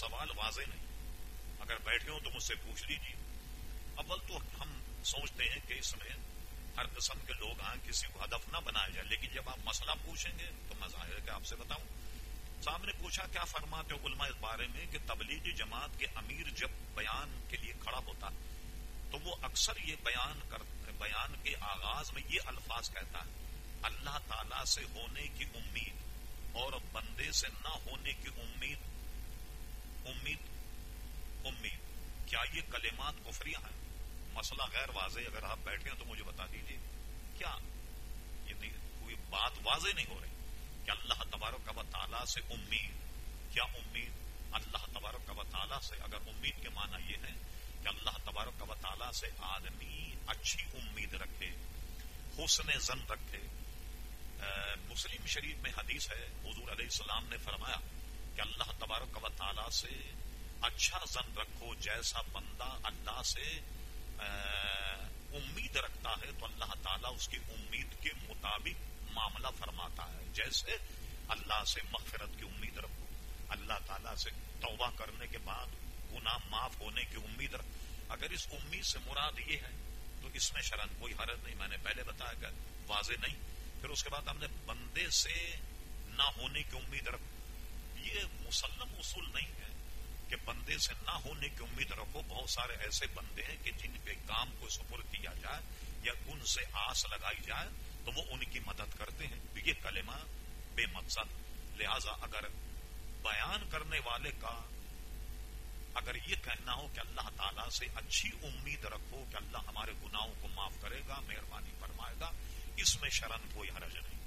سوال واضح نہیں۔ اگر بیٹھے ہوں تو مجھ سے پوچھ لیجیے اول تو ہم سوچتے ہیں کہ اس میں ہر قسم کے لوگ آئیں کسی کو ہدف نہ بنایا جائے، لیکن جب آپ مسئلہ پوچھیں گے تو میں ظاہر کہ آپ سے بتاؤں۔ صاحب نے پوچھا، کیا فرماتے ہو علماء اس بارے میں کہ تبلیغی جماعت کے امیر جب بیان کے لیے کھڑا ہوتا، تو وہ اکثر یہ بیان کر، بیان کے آغاز میں یہ الفاظ کہتا ہے اللہ تعالی سے ہونے کی امید اور بندے سے نہ ہونے کی امید امید کیا یہ کلمات کفریاں ہیں۔ مسئلہ غیر واضح اگر آپ بیٹھے ہیں تو مجھے بتا دیجیے کیا یہ کوئی بات واضح نہیں ہو رہی؟ کہ اللہ تبارک کا تعالیٰ سے امید کیا امید اللہ تبارک کا تعالیٰ سے اگر امید کے معنی یہ ہے کہ اللہ تبارک کا تعالیٰ سے آدمی اچھی امید رکھے، حسن زن رکھے۔ مسلم شریف میں حدیث ہے، حضور علیہ السلام نے فرمایا کہ اللہ تبارک و تعالیٰ سے اچھا زن رکھو، جیسا بندہ اللہ سے امید رکھتا ہے، تو اللہ تعالیٰ اس کی امید کے مطابق معاملہ فرماتا ہے۔ جیسے اللہ سے مغفرت کی امید رکھو، اللہ تعالیٰ سے توبہ کرنے کے بعد گناہ معاف ہونے کی امید رکھو۔ اگر اس امید سے مراد یہ ہے، تو اس میں شرن کوئی حرض نہیں، میں نے پہلے بتایا کہ واضح نہیں، پھر اس کے بعد ہم نے بندے سے نہ ہونے کی امید رکھ یہ مسلم اصول نہیں ہے۔ کہ بندے سے نہ ہونے کی امید رکھو، بہت سارے ایسے بندے ہیں کہ جن پہ کام کو سپر کیا جائے یا ان سے آس لگائی جائے تو وہ ان کی مدد کرتے ہیں۔ تو یہ کلمہ بے مقصد، لہذا اگر بیان کرنے والے کا اگر یہ کہنا ہو کہ اللہ تعالیٰ سے اچھی امید رکھو کہ اللہ ہمارے گناہوں کو معاف کرے گا، مہربانی فرمائے گا، اس میں شرن کوئی حرج نہیں۔